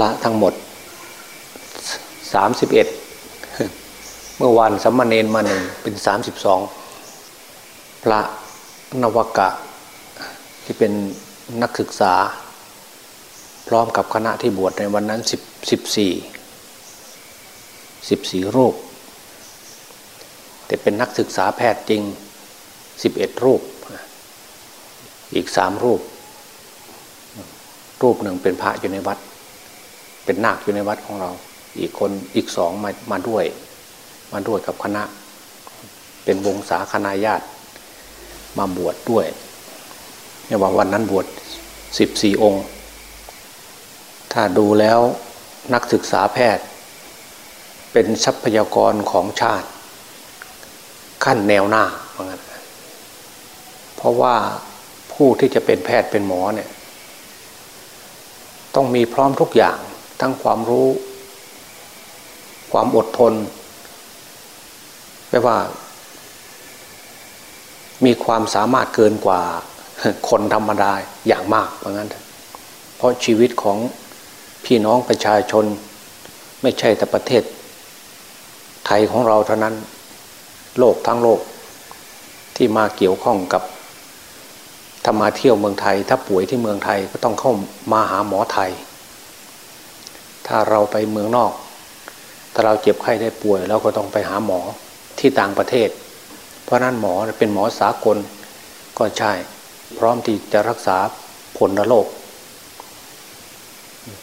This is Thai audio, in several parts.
ระทั้งหมดสามสิบเอ็ดเมื่อวานสัมมาเนนมาหนึ่งเป็นสามสิบสองพระนวกะ ที่เป็นนักศึกษา พร้อมกับคณะที่บวชในวันนั้นสิบสิบสี่สิบสี่รูป แต่เป็นนักศึกษาแพทย์จริงสิบเอ็ดรูป อีกสามรูปรูปหนึ่งเป็นพระอยู่ในวัด เป็นนาคอยู่ในวัดของเรา อีกคนอีกสองมามาด้วย มาด้วยกับคณะ เป็นวงศาคณาญาติ มาบวชดด้วยเนี่ยว่าวันนั้นบวชสิบสี่องค์ ถ้าดูแล้วนักศึกษาแพทย์ เป็นทรัพยากรของชาติ ขั้นแนวหน้าว่างั้นเพราะว่าผู้ที่จะเป็นแพทย์เป็นหมอเนี่ย ต้องมีพร้อมทุกอย่าง ทั้งความรู้ ความอดทนแปลว่า มีความสามารถเกินกว่าคนธรรมดาอย่างมากเพราะงั้น เพราะชีวิตของพี่น้องประชาชน ไม่ใช่แต่ประเทศ ไทยของเราเท่านั้น โลกทั้งโลก ที่มาเกี่ยวข้องกับถ้ามาเที่ยวเมืองไทย ถ้าป่วยที่เมืองไทยก็ต้องเข้ามาหาหมอไทย ถ้าเราไปเมืองนอก ถ้าเราเจ็บไข้ได้ป่วยเราก็ต้องไปหาหมอที่ต่างประเทศ เพราะนั้นหมอเป็นหมอสากลก็ใช่ พร้อมที่จะรักษาผลโรค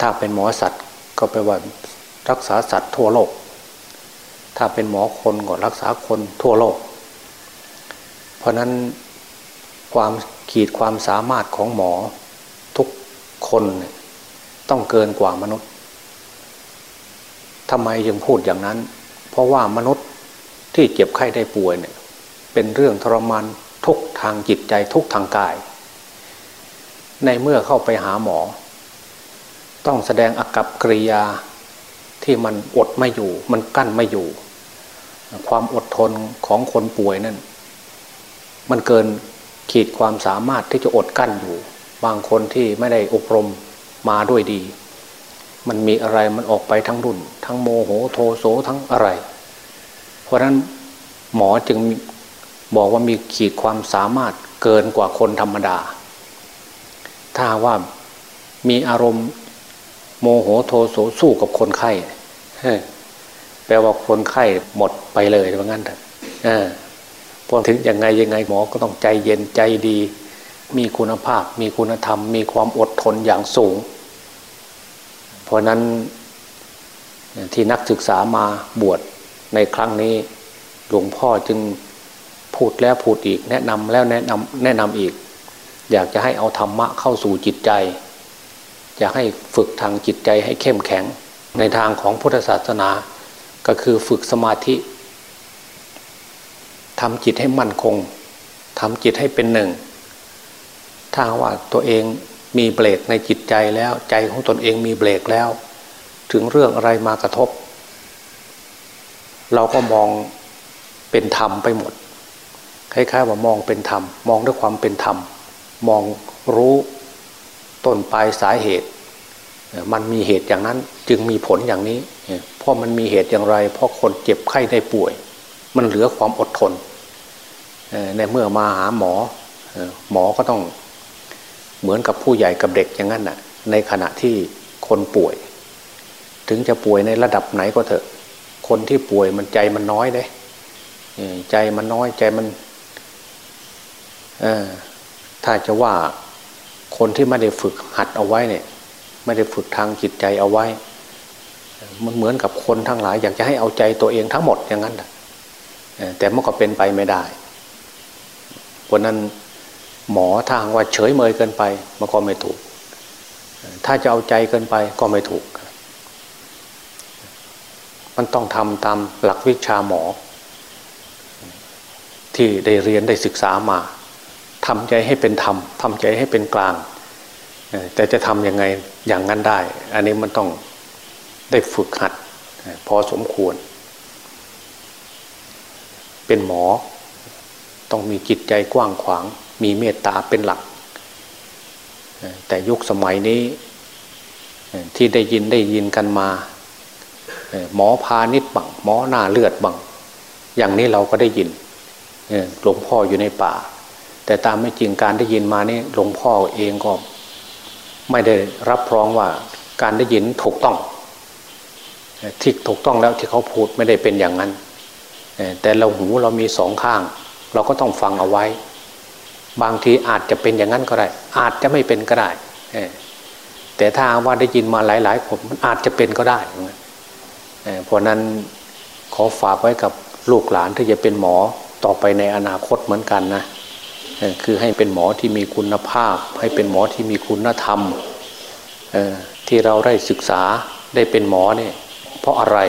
ถ้าเป็นหมอสัตว์ก็แปลว่ารักษาสัตว์ทั่วโลก ถ้าเป็นหมอคนก็รักษาคนทั่วโลก เพราะนั้นความขีดความสามารถของหมอทุกคนต้องเกินกว่ามนุษย์ ทำไมยังพูดอย่างนั้น เพราะว่ามนุษย์ที่เจ็บไข้ได้ป่วยเนี่ยเป็นเรื่องทรมานทุกทางจิตใจทุกทางกาย ในเมื่อเข้าไปหาหมอ ต้องแสดงอากับกริยาที่มันอดไม่อยู่ มันกั้นไม่อยู่ ความอดทนของคนป่วยนั่น มันเกินขีดความสามารถที่จะอดกั้นอยู่ บางคนที่ไม่ได้อบรมมาด้วยดี มันมีอะไรมันออกไปทั้งรุ่น ทั้งโมโหโทโสทั้งอะไร เพราะฉะนั้นหมอจึงบอกว่ามีขีดความสามารถเกินกว่าคนธรรมดา ถ้าว่ามีอารมณ์โมโหโทโสสู้กับคนไข้แปลว่าคนไข้หมดไปเลยว่างั้นเถอะพอถึงยังไงยังไงหมอก็ต้องใจเย็นใจดี มีคุณภาพ มีคุณธรรม มีความอดทนอย่างสูง ราะนั้นที่นักศึกษามาบวชในครั้งนี้หลวงพ่อจึงพูดแล้วพูดอีกแนะนำแล้วแนะนำแนะนำอีก อยากจะให้เอาธรรมะเข้าสู่จิตใจ อยากให้ฝึกทางจิตใจให้เข้มแข็ง ในทางของพุทธศาสนาก็คือฝึกสมาธิทำจิตให้มั่นคงทำจิตให้เป็นหนึ่งถ้าว่าตัวเอง มีเบรกในจิตใจแล้ว ใจของตนเองมีเบรกแล้ว ถึงเรื่องอะไรมากระทบ เราก็มองเป็นธรรมไปหมดคล้ายๆว่ามองเป็นธรรม มองด้วยความเป็นธรรม มองรู้ต้นปลายสาเหตุ มันมีเหตุอย่างนั้นจึงมีผลอย่างนี้เพราะมันมีเหตุอย่างไร เพราะคนเจ็บไข้ได้ป่วย มันเหลือความอดทนในเมื่อมาหาหมอหมอก็ต้อง เหมือนกับผู้ใหญ่กับเด็กอย่างนั้นน่ะ ในขณะที่คนป่วย ถึงจะป่วยในระดับไหนก็เถอะ คนที่ป่วยมันใจมันน้อยเลยใจมันน้อยใจมันถ้าจะว่าคนที่ไม่ได้ฝึกหัดเอาไว้เนี่ย ไม่ได้ฝึกทางจิตใจเอาไว้ มันเหมือนกับคนทั้งหลาย อยากจะให้เอาใจตัวเองทั้งหมดอย่างนั้นแต่มันก็เป็นไปไม่ได้ราะนั้น หมอทางว่าเฉยเมยเกินไปมันก็ไม่ถูก ถ้าจะเอาใจเกินไปก็ไม่ถูก มันต้องทำตามหลักวิชาหมอ ที่ได้เรียนได้ศึกษามาทำใจให้เป็นธรรมทำใจให้เป็นกลางแต่จะทำยังไงอย่างนั้นได้ อันนี้มันต้องได้ฝึกหัดพอสมควร เป็นหมอ ต้องมีจิตใจกว้างขวาง มีเมตตาเป็นหลัก แต่ยุคสมัยนี้ที่ได้ยินได้ยินกันมา หมอพาณิชย์บังหมอหน้าเลือดบัง อย่างนี้เราก็ได้ยินหลวงพ่ออยู่ในป่า แต่ตามไม่จริงการได้ยินมานี่หลวงพ่อเองก็ ไม่ได้รับรองว่าการได้ยินถูกต้องที่ถูกต้องแล้วที่เขาพูดไม่ได้เป็นอย่างนั้น แต่เราหูเรามีสองข้าง เราก็ต้องฟังเอาไว้ บางทีอาจจะเป็นอย่างนั้นก็ได้ อาจจะไม่เป็นก็ได้แต่ถ้าว่าได้ยินมาหลายๆคนมันอาจจะเป็นก็ได้เพราะนั้นขอฝากไว้กับลูกหลานที่จะเป็นหมอต่อไปในอนาคตเหมือนกันนะคือให้เป็นหมอที่มีคุณภาพ ให้เป็นหมอที่มีคุณธรรมที่เราได้ศึกษาได้เป็นหมอเนี่ยเพราะอะไร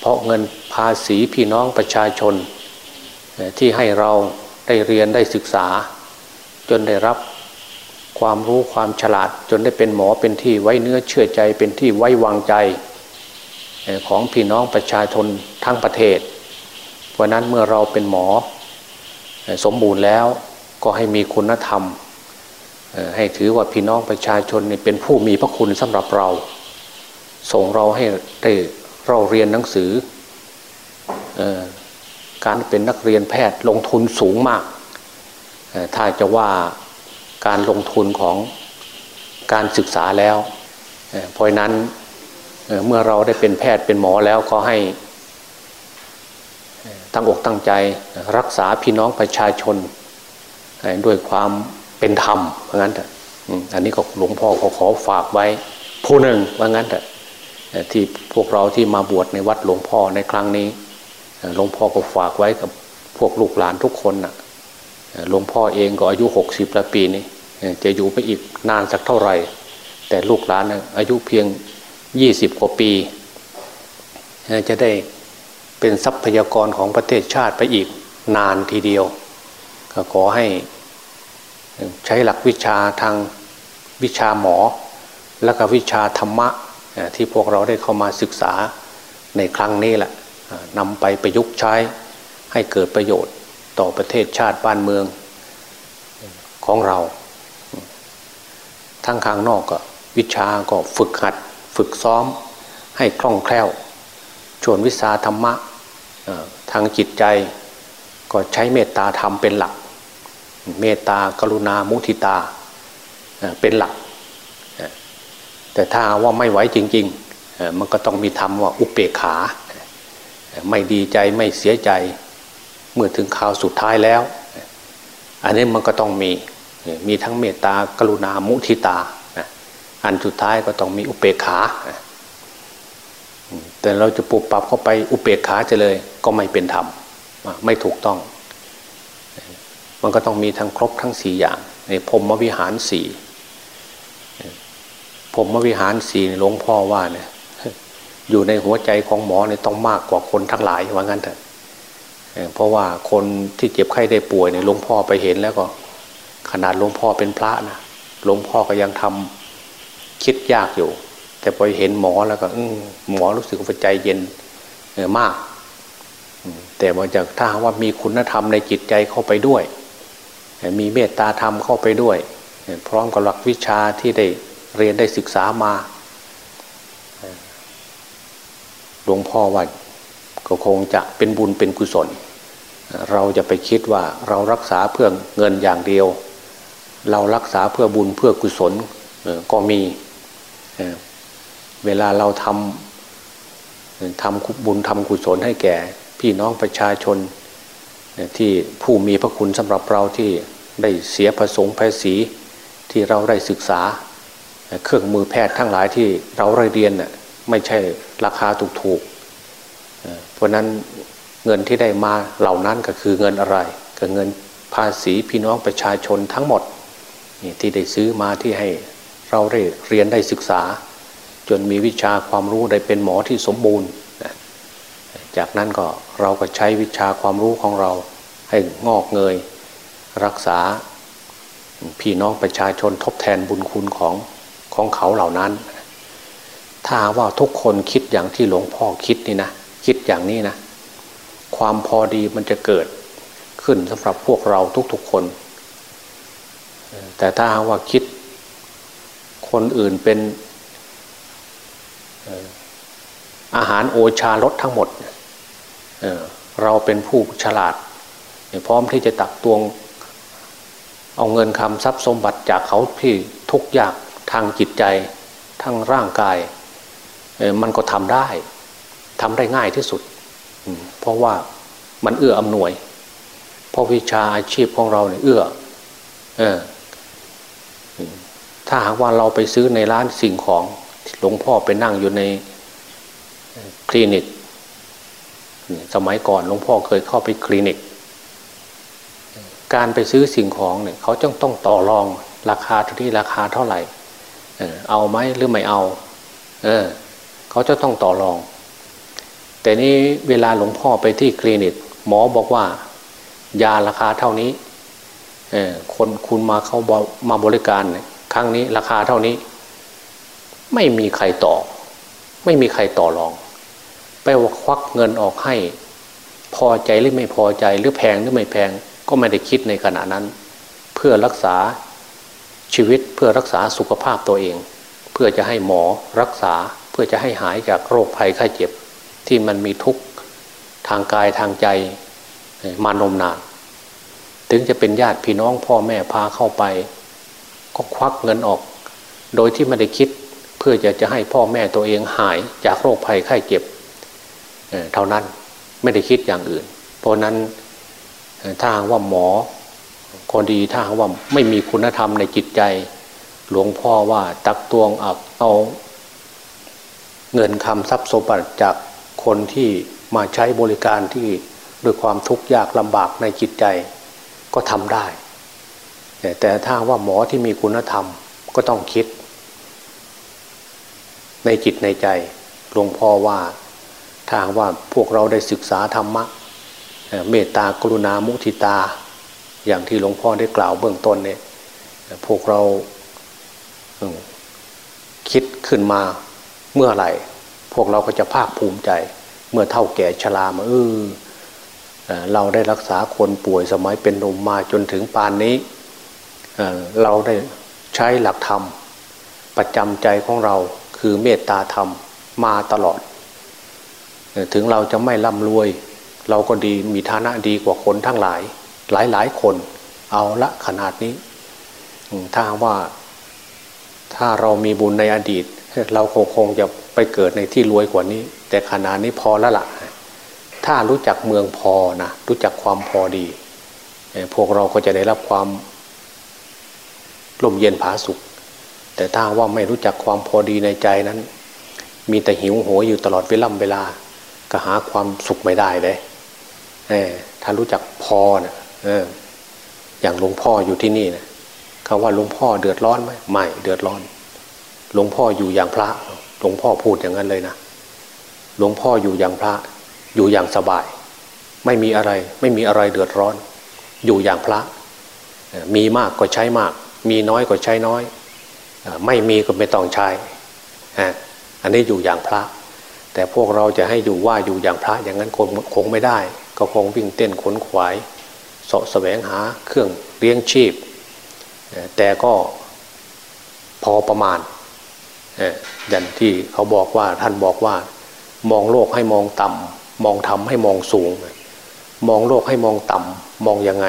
เพราะเงินภาษีพี่น้องประชาชนที่ให้เรา ได้เรียนได้ศึกษา จนได้รับความรู้ความฉลาด จนได้เป็นหมอเป็นที่ไว้เนื้อเชื่อใจเป็นที่ไว้วางใจ ของพี่น้องประชาชนทั้งประเทศ เพราะนั้นเมื่อเราเป็นหมอ สมบูรณ์แล้วก็ให้มีคุณธรรม ให้ถือว่าพี่น้องประชาชนเป็นผู้มีพระคุณสำหรับเรา ส่งเราให้ได้เราเรียนหนังสือ การเป็นนักเรียนแพทย์ลงทุนสูงมาก ถ้าจะว่าการลงทุนของการศึกษาแล้ว เพราะนั้นเมื่อเราได้เป็นแพทย์เป็นหมอแล้วก็ให้ตั้งอกตั้งใจรักษาพี่น้องประชาชนด้วยความเป็นธรรมเพราะงั้นแต่อันนี้ก็หลวงพ่อขาขอฝากไว้ผู้หนึ่งว่างั้นแต่ที่พวกเราที่มาบวชในวัดหลวงพ่อในครั้งนี้ หลวงพ่อก็ฝากไว้กับพวกลูกหลานทุกคนนะหลวงพ่อเองก็อายุหกสิบละปีนี้จะอยู่ไปอีกนานสักเท่าไหร่ แต่ลูกหลานอายุเพียงยี่สิบกว่าปี จะได้เป็นทรัพยากรของประเทศชาติไปอีกนานทีเดียวก็ขอให้ใช้หลักวิชาทางวิชาหมอ และก็วิชาธรรมะที่พวกเราได้เข้ามาศึกษาในครั้งนี้แหละ นำไปประยุกต์ใช้ให้เกิดประโยชน์ต่อประเทศชาติบ้านเมืองของเรา ทั้งข้างนอกก็วิชาก็ฝึกหัด ฝึกซ้อมให้คล่องแคล่วชวนวิชาธรรมะทางจิตใจก็ใช้เมตตาธรรมเป็นหลัก เมตตากรุณามุทิตาเป็นหลัก แต่ถ้าว่าไม่ไหวจริง ๆ มันก็ต้องมีธรรมว่าอุเปกขา ไม่ดีใจไม่เสียใจ เมื่อถึงข่าวสุดท้ายแล้ว อันนี้มันก็ต้องมีมีทั้งเมตตากรุณามุทิตา อันสุดท้ายก็ต้องมีอุเปกขา แต่เราจะปรับปรับเข้าไปอุเปกขาจะเลยก็ไม่เป็นธรรมไม่ถูกต้อง มันก็ต้องมีทั้งครบทั้งสี่อย่างในพรมวิหารสี่พรมวิหารสี่หลวงพ่อว่าเนี่ย อยู่ในหัวใจของหมอเนี่ยต้องมากกว่าคนทั้งหลายว่างั้นเถอะเพราะว่าคนที่เจ็บไข้ได้ป่วยเนี่ยหลวงพ่อไปเห็นแล้วก็ ขนาดหลวงพ่อเป็นพระนะหลวงพ่อก็ยังทำคิดยากอยู่ แต่พอเห็นหมอแล้วก็หมอรู้สึกว่าใจเย็นมาก แต่ว่าจะถ้าว่ามีคุณธรรมในจิตใจเข้าไปด้วย มีเมตตาธรรมเข้าไปด้วย พร้อมกับหลักวิชาที่ได้เรียนได้ศึกษามา หลวงพ่อว่าก็คงจะเป็นบุญเป็นกุศล เราจะไปคิดว่าเรารักษาเพื่อเงินอย่างเดียว เรารักษาเพื่อบุญเพื่อกุศลก็มี เวลาเราทำทำบุญทำกุศลให้แก่ พี่น้องประชาชนที่ผู้มีพระคุณสำหรับเราที่ได้เสียผสงภาษีที่เราได้ศึกษา เครื่องมือแพทย์ทั้งหลายที่เราได้เรียนไม่ใช่ ราคาถูกๆเพราะนั้นเงินที่ได้มาเหล่านั้นก็คือเงินอะไรก็เงินภาษีพี่น้องประชาชนทั้งหมดที่ได้ซื้อมาที่ให้เราได้เรียนได้ศึกษา จนมีวิชาความรู้ได้เป็นหมอที่สมบูรณ์จากนั้นก็เราก็ใช้วิชาความรู้ของเราให้งอกเงย รักษาพี่น้องประชาชนทดแทนบุญคุณของของเขาเหล่านั้น ถ้าว่าทุกคนคิดอย่างที่หลวงพ่อคิดนี่นะคิดอย่างนี้นะ ความพอดีมันจะเกิดขึ้นสำหรับพวกเราทุกๆคน แต่ถ้าว่าคิดคนอื่นเป็นอาหารโอชารสทั้งหมดเราเป็นผู้ฉลาด พร้อมที่จะตักตวง เอาเงินคำทรัพย์สมบัติจากเขาที่ทุกยากทางจิตใจทั้งร่างกาย มันก็ทำได้ทำได้ง่ายที่สุด เพราะว่ามันเอื้ออำนวย เพราะวิชาอาชีพของเราเนี่ยเอื้อเออถ้าหากว่าเราไปซื้อในร้านสิ่งของหลวงพ่อไปนั่งอยู่ในคลินิก สมัยก่อนหลวงพ่อเคยเข้าไปคลินิก การไปซื้อสิ่งของเนี่ยเขาจ้องต้องต่อรองราคาที่ราคาเท่าไหร่ เอาไหมหรือไม่เอา เออ เขาจะต้องต่อรอง แต่นี้เวลาหลวงพ่อไปที่คลินิก หมอบอกว่า ยาราคาเท่านี้คนคุณมาเข้ามาบริการ ครั้งนี้ราคาเท่านี้ ไม่มีใครต่อ ไม่มีใครต่อรอง ไปว่าควักเงินออกให้ พอใจหรือไม่พอใจหรือแพงหรือไม่แพงก็ไม่ได้คิดในขณะนั้น เพื่อรักษาชีวิตเพื่อรักษาสุขภาพตัวเอง เพื่อจะให้หมอรักษา พื่อจะให้หายจากโรคภัยไข้เจ็บที่มันมีทุกข์ทางกายทางใจมานมนาน ถึงจะเป็นญาติพี่น้องพ่อแม่พาเข้าไป ก็ควักเงินออก โดยที่ไม่ได้คิดเพื่อจะจะให้พ่อแม่ตัวเองหายจากโรคภัยไข้เจ็บเท่านั้นไม่ได้คิดอย่างอื่น เพราะนั้นถ้าว่าหมอก็ดีถ้าว่าไม่มีคุณธรรมในจิตใจ หลวงพ่อว่าตักตวงเอา เงินคำทรัพย์สมบัติจากคนที่มาใช้บริการที่ด้วยความทุกข์ยากลำบากในจิตใจก็ทำได้ แต่ถ้าว่าหมอที่มีคุณธรรมก็ต้องคิด ในจิตในใจหลวงพ่อว่าถ้าว่าพวกเราได้ศึกษาธรรมะเมตตากรุณามุทิตา อย่างที่หลวงพ่อได้กล่าวเบื้องต้นเนี่ยพวกเราคิดขึ้นมา เมื่อไหร่ พวกเราก็จะภาคภูมิใจ เมื่อเท่าแก่ชรามาเออเราได้รักษาคนป่วยสมัยเป็นนมมาจนถึงปานนี้เราได้ใช้หลักธรรม ประจำใจของเราคือเมตตาธรรมมาตลอด ถึงเราจะไม่ร่ำรวย เราก็ดีมีฐานะดีกว่าคนทั้งหลาย หลายหลายคน เอาละขนาดนี้ถ้าว่าถ้าเรามีบุญในอดีต เราคงคงจะไปเกิดในที่รวยกว่านี้ แต่ขนาดนี้พอแล้วละ่ะ ถ้ารู้จักเมืองพอนะรู้จักความพอดี พวกเราก็จะได้รับความลมเย็นผาสุข แต่ถ้าว่าไม่รู้จักความพอดีในใจนั้น มีแต่หิวโหยอยู่ตลอดเวล่ำเวลา ก็หาความสุขไม่ได้เลยถ้ารู้จักพอเนะอออย่างหลวงพ่ออยู่ที่นี่นะคำว่าหลวงพ่อเดือดร้อนไหมไม่เดือดร้อน หลวงพ่ออยู่อย่างพระ หลวงพ่อพูดอย่างนั้นเลยนะ หลวงพ่ออยู่อย่างพระ อยู่อย่างสบาย ไม่มีอะไร ไม่มีอะไรเดือดร้อน อยู่อย่างพระ มีมากก็ใช้มาก มีน้อยก็ใช้น้อย ไม่มีก็ไม่ต้องใช้ อันนี้อยู่อย่างพระ แต่พวกเราจะให้อยู่ว่าอยู่อย่างพระอย่างนั้นคงคงไม่ได้ ก็คงวิ่งเต้นขนขวายสาะแสวงหาเครื่องเลี้ยงชีพ แต่ก็พอประมาณ อย่างที่เขาบอกว่าท่านบอกว่ามองโลกให้มองต่ำมองธรรมให้มองสูง มองโลกให้มองต่ำมองยังไง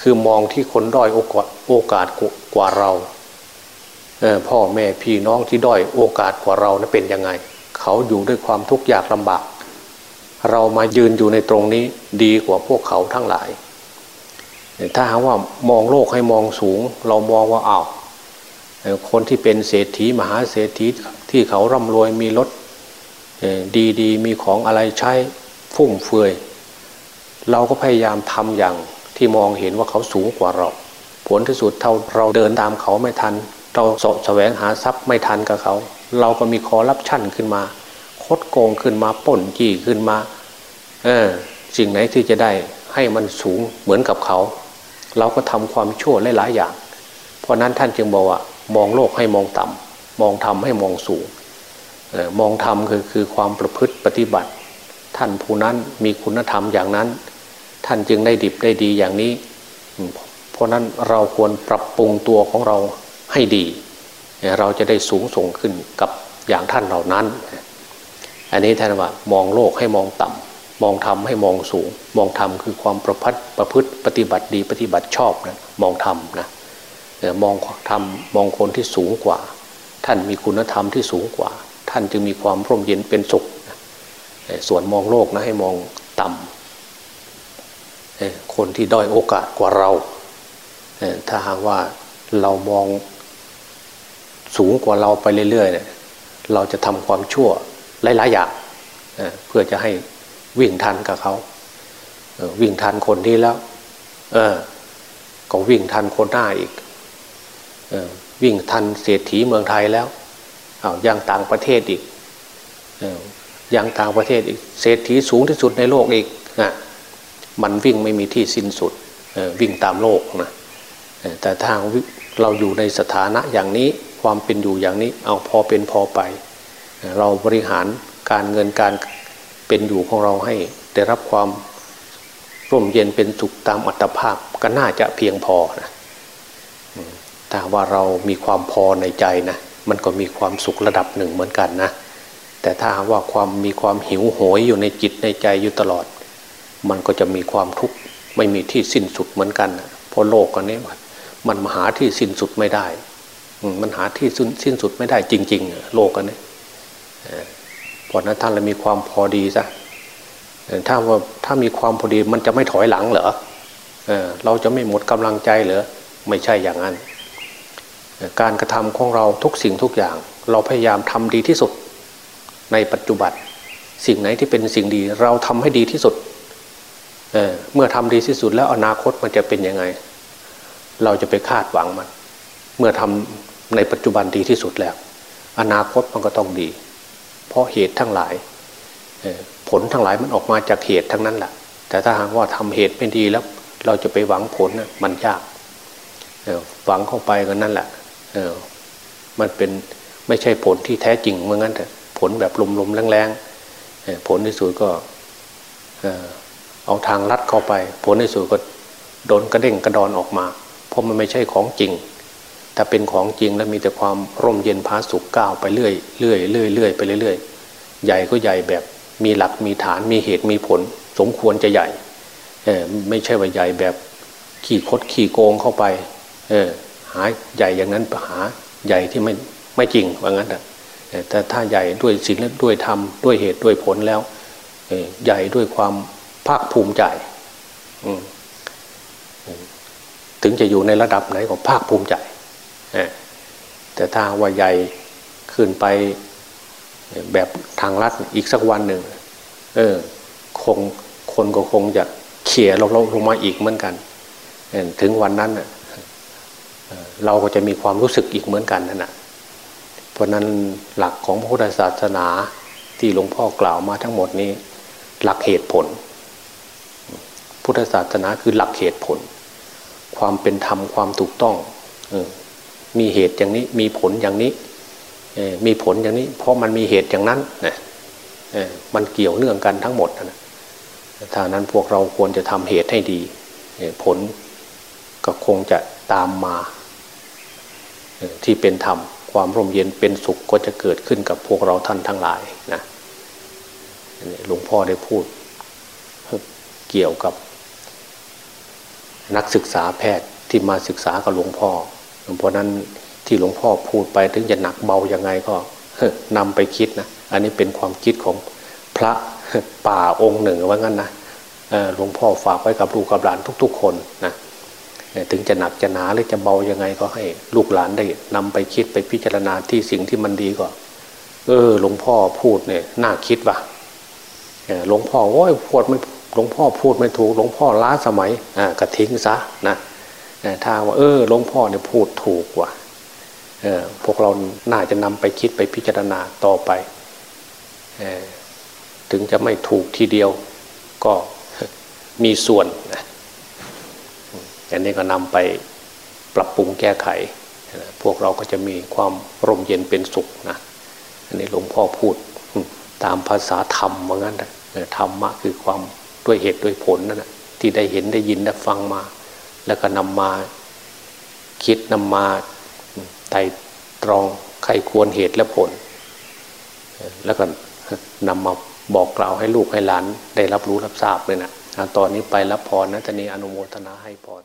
คือมองที่คนด้อยโอกาสโอกาสกว่าเราพ่อแม่พี่น้องที่ด้อยโอกาสกว่าเรานะเป็นยังไง เขาอยู่ด้วยความทุกข์ยากลำบาก เรามายืนอยู่ในตรงนี้ดีกว่าพวกเขาทั้งหลาย ถ้าหาว่ามองโลกให้มองสูง เรามองว่าอ้าว คนที่เป็นเศรษฐีมหาเศรษฐีที่เขาร่ำรวยมีรถดีๆ มีของอะไรใช้ฟุ่มเฟือย เราก็พยายามทำอย่างที่มองเห็นว่าเขาสูงกว่าเรา ผลที่สุดเท่าเราเดินตามเขาไม่ทัน เราสะแสวงหาทรัพย์ไม่ทันกับเขา เราก็มีคอรับชั่นขึ้นมา คดโกงขึ้นมาป่นจี้ขึ้นมาเออสิ่งไหนที่จะได้ให้มันสูงเหมือนกับเขา เราก็ทำความชั่วหลายๆอย่าง เพราะนั้นท่านจึงบอกว่า มองโลกให้มองต่ำมองธรรมให้มองสูงมองธรรมคือคือความประพฤติปฏิบัติ ท่านผู้นั้นมีคุณธรรมอย่างนั้น ท่านจึงได้ดิบได้ดีอย่างนี้ เพราะนั้นเราควรปรับปรุงตัวของเราให้ดี เราจะได้สูงส่งขึ้นกับอย่างท่านเหล่านั้น อันนี้ท่านว่ามองโลกให้มองต่ำมองธรรมให้มองสูง มองธรรมคือความประพฤติประพฤติปฏิบัติดีปฏิบัติชอบนะมองธรรมนะ มองธรรมองคนที่สูงกว่า ท่านมีคุณธรรมที่สูงกว่า ท่านจึงมีความร่มเย็นเป็นสุขส่วนมองโลกนะให้มองต่ำคนที่ด้อยโอกาสกว่าเรา ถ้าหากว่าเรามองสูงกว่าเราไปเรื่อยๆเนี่ยเราจะทำความชั่วหลายๆอย่างเพื่อจะให้วิ่งทันกับเขาวิ่งทันคนที่แล้ว เออ ก็วิ่งทันคนหน้าอีก วิ่งทันเศรษฐีเมืองไทยแล้วอายังต่างประเทศอีกยังต่างประเทศอีกเศรษฐีสูงที่สุดในโลกอีกนะมันวิ่งไม่มีที่สิ้นสุดวิ่งตามโลกนะแต่ทางเราอยู่ในสถานะอย่างนี้ความเป็นอยู่อย่างนี้เอาพอเป็นพอไป เราบริหารการเงินการเป็นอยู่ของเราให้ได้รับความร่มเย็นเป็นสุขตามอัตภาพก็น่าจะเพียงพอนะ ถ้าว่าเรามีความพอในใจนะมันก็มีความสุขระดับหนึ่งเหมือนกันนะแต่ถ้าว่าความมีความหิวโหยอยู่ในจิตในใจอยู่ตลอด มันก็จะมีความทุกข์ไม่มีที่สิ้นสุดเหมือนกันเพราะโลกอันนี้มันมหาที่สิ้นสุดไม่ได้ มันหาที่สิ้นสุดไม่ได้จริง ๆ โลกอันนี้พราะนั้นท่านเรามีความพอดีซะถ้าว่าถ้ามีความพอดีมันจะไม่ถอยหลังเหรอเราจะไม่หมดกำลังใจเหรอไม่ใช่อย่างนั้น การกระทำของเราทุกสิ่งทุกอย่าง เราพยายามทำดีที่สุด ในปัจจุบัน สิ่งไหนที่เป็นสิ่งดีเราทำให้ดีที่สุดเเมื่อทำดีที่สุดแล้วอนาคตมันจะเป็นยังไง เราจะไปคาดหวังมัน เมื่อทำในปัจจุบันดีที่สุดแล้ว อนาคตมันก็ต้องดี เพราะเหตุทั้งหลายผลทั้งหลายมันออกมาจากเหตุทั้งนั้นแหละแต่ถ้าหากว่าทำเหตุไม่ดีแล้ว เราจะไปหวังผลมันยากหวังเข้าไปก็นั่นแหละ มันเป็นไม่ใช่ผลที่แท้จริงเมื่องั้นแต่ผลแบบลมๆแรงๆผลที่สุดก็เอาทางลัดเข้าไป ผลที่สุดก็โดนกระเด้งกระดอนออกมา เพราะมันไม่ใช่ของจริง ถ้าเป็นของจริงแล้วมีแต่ความร่มเย็นพาสุขก้าวไปเรื่อยเรื่อยเรื่อยเรื่อยไปเรื่อยใหญ่ก็ใหญ่แบบมีหลักมีฐานมีเหตุมีผล สมควรจะใหญ่ไม่ใช่ว่าใหญ่แบบ ขี่คดขี่โกงเข้าไป เออ หาใหญ่อย่างนั้นหาใหญ่ที่ไม่ไม่จริงว่างั้นแต่ถ้าใหญ่ด้วยศีลด้วยธรรมด้วยเหตุด้วยผลแล้วใหญ่ด้วยความภาคภูมิใจถึงจะอยู่ในระดับไหนก็ภาคภูมิใจแต่ถ้าว่าใหญ่ขึ้นไปแบบทางลัดอีกสักวันหนึ่งเออคงคนก็คงจะเขี่ยลงลงมาอีกเหมือนกัน ถึงวันนั้น เราก็จะมีความรู้สึกอีกเหมือนกันนั่นแหะเพราะนั้นหลักของพระพุทธศาสนาที่หลวงพ่อกล่าวมาทั้งหมดนี้ หลักเหตุผล พุทธศาสนาคือหลักเหตุผล ความเป็นธรรมความถูกต้องมีเหตุอย่างนี้มีผลอย่างนี้มีผลอย่างนี้ เพราะมันมีเหตุอย่างนั้นนะมันเกี่ยวเนื่องกันทั้งหมดนะถ้านั้นพวกเราควรจะทำเหตุให้ดี ผลก็คงจะตามมา ที่เป็นธรรม ความร่มเย็นเป็นสุขก็จะเกิดขึ้นกับพวกเราท่านทั้งหลายนะหลวงพ่อได้พูดเกี่ยวกับ นักศึกษาแพทย์ที่มาศึกษากับหลวงพ่อเพราะนั้นที่หลวงพ่อพูดไปถึงจะหนักเบายังไงก็นำไปคิดนะ อันนี้เป็นความคิดของพระป่าองค์หนึ่งว่างั้นนะหลวงพ่อฝากไว้กับลูกกับหลานทุก ๆ คนนะ ถึงจะหนักจะหนาหรือจะเบายังไงก็ให้ลูกหลานได้นำไปคิดไปพิจารณาที่สิ่งที่มันดีก็ เออหลวงพ่อพูดเนี่ยน่าคิดว่ะหลวงพ่อโอ้ยพูดไม่หลวงพ่อพูดไม่ถูกหลวงพ่อล้าสมัยอ่ากระทิ้งซะนะถ้าว่าเออหลวงพ่อเนี่ยพูดถูกว่ะเออพวกเราน่าจะนำไปคิดไปพิจารณาต่อไปถึงจะไม่ถูกทีเดียวก็มีส่วนนะ อันนี้ก็นำไปปรับปรุงแก้ไข พวกเราก็จะมีความร่มเย็นเป็นสุขนะอันนี้หลวงพ่อพูดตามภาษาธรรมว่างั้นนะธรรมะคือความด้วยเหตุด้วยผลนั่นแหะที่ได้เห็นได้ยินได้ฟังมา แล้วก็นำมาคิดนำมาไต่ตรองใครควรเหตุและผล แล้วก็นำมาบอกกล่าวให้ลูกให้หลานได้รับรู้รับทราบเลยนะตอนนี้ไปรับพรนะตอนนี้อนุโมทนาให้พร